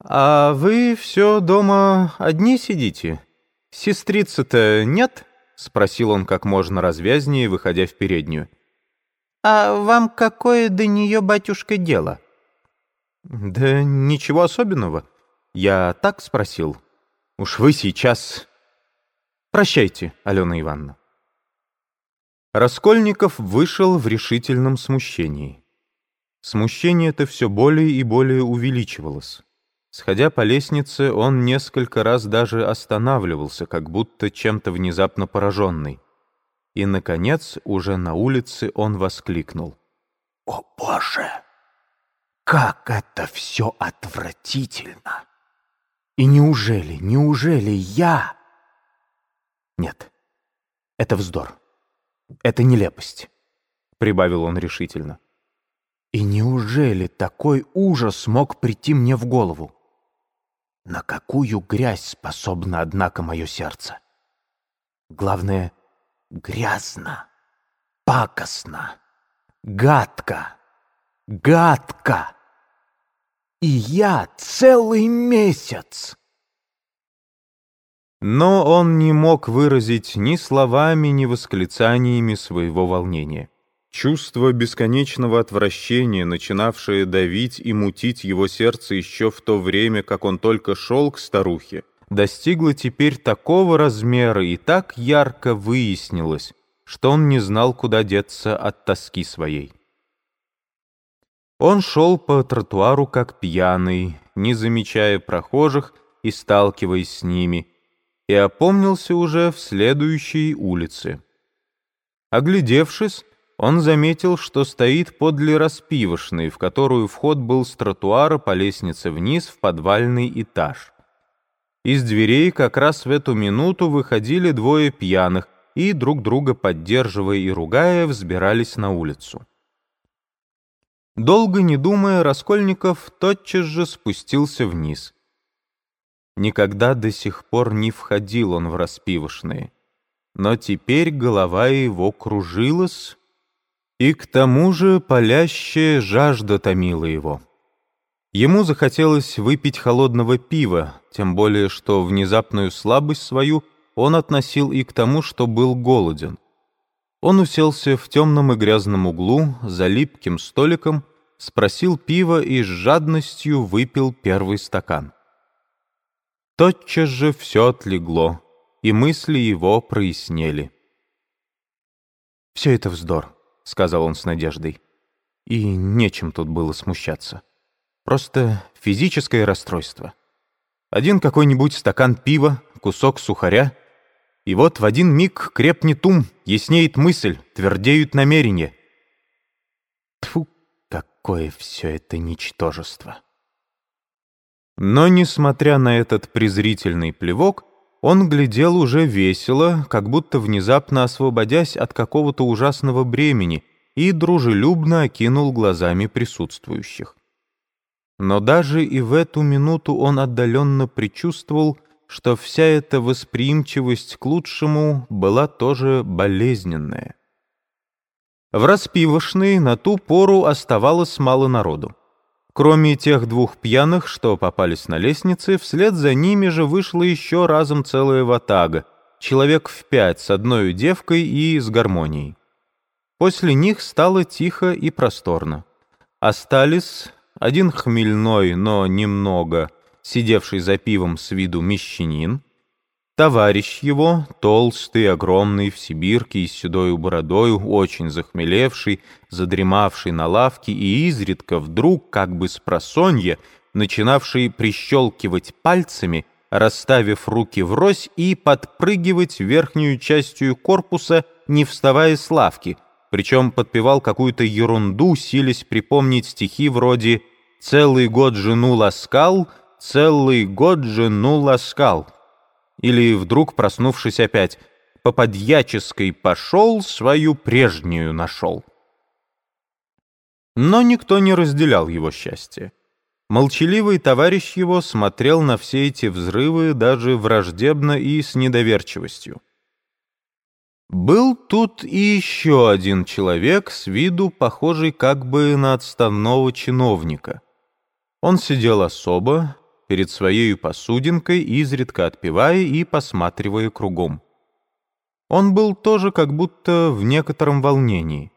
«А вы все дома одни сидите? Сестрицы-то нет?» — спросил он как можно развязнее, выходя в переднюю. «А вам какое до нее, батюшка, дело?» «Да ничего особенного. Я так спросил. Уж вы сейчас...» «Прощайте, Алена Ивановна». Раскольников вышел в решительном смущении. Смущение это все более и более увеличивалось. Сходя по лестнице, он несколько раз даже останавливался, как будто чем-то внезапно пораженный. И, наконец, уже на улице он воскликнул. «О, Боже! Как это все отвратительно! И неужели, неужели я...» «Нет, это вздор, это нелепость», — прибавил он решительно. «И неужели такой ужас мог прийти мне в голову? На какую грязь способно, однако, мое сердце? Главное, грязно, пакостно, гадко, гадко. И я целый месяц. Но он не мог выразить ни словами, ни восклицаниями своего волнения. Чувство бесконечного отвращения, начинавшее давить и мутить его сердце еще в то время, как он только шел к старухе, достигло теперь такого размера и так ярко выяснилось, что он не знал, куда деться от тоски своей. Он шел по тротуару как пьяный, не замечая прохожих и сталкиваясь с ними, и опомнился уже в следующей улице. Оглядевшись, он заметил, что стоит подле распивошной, в которую вход был с тротуара по лестнице вниз в подвальный этаж. Из дверей как раз в эту минуту выходили двое пьяных и, друг друга поддерживая и ругая, взбирались на улицу. Долго не думая, Раскольников тотчас же спустился вниз. Никогда до сих пор не входил он в распивошные, но теперь голова его кружилась, и к тому же палящая жажда томила его. Ему захотелось выпить холодного пива, тем более что внезапную слабость свою он относил и к тому, что был голоден. Он уселся в темном и грязном углу за липким столиком, спросил пива и с жадностью выпил первый стакан. Тотчас же все отлегло, и мысли его прояснели. Все это вздор. — сказал он с надеждой. И нечем тут было смущаться. Просто физическое расстройство. Один какой-нибудь стакан пива, кусок сухаря, и вот в один миг крепнет ум, яснеет мысль, твердеют намерения. Тьфу, какое все это ничтожество! Но, несмотря на этот презрительный плевок, он глядел уже весело, как будто внезапно освободясь от какого-то ужасного бремени, и дружелюбно окинул глазами присутствующих. Но даже и в эту минуту он отдаленно предчувствовал, что вся эта восприимчивость к лучшему была тоже болезненная. В распивошной на ту пору оставалось мало народу. Кроме тех двух пьяных, что попались на лестнице, вслед за ними же вышла еще разом целая ватага, человек в пять с одной девкой и с гармонией. После них стало тихо и просторно. Остались один хмельной, но немного, сидевший за пивом с виду мещанин, Товарищ его, толстый, огромный, в сибирке и с седою бородою, очень захмелевший, задремавший на лавке и изредка вдруг, как бы с просонья, начинавший прищелкивать пальцами, расставив руки врозь и подпрыгивать верхнюю частью корпуса, не вставая с лавки, причем подпевал какую-то ерунду, силясь припомнить стихи вроде «Целый год жену ласкал, целый год жену ласкал». Или вдруг, проснувшись опять, по подьяческой пошел, свою прежнюю нашел. Но никто не разделял его счастье. Молчаливый товарищ его смотрел на все эти взрывы даже враждебно и с недоверчивостью. Был тут и еще один человек, с виду похожий как бы на отставного чиновника. Он сидел особо, перед своей посудинкой, изредка отпивая и посматривая кругом. Он был тоже как будто в некотором волнении.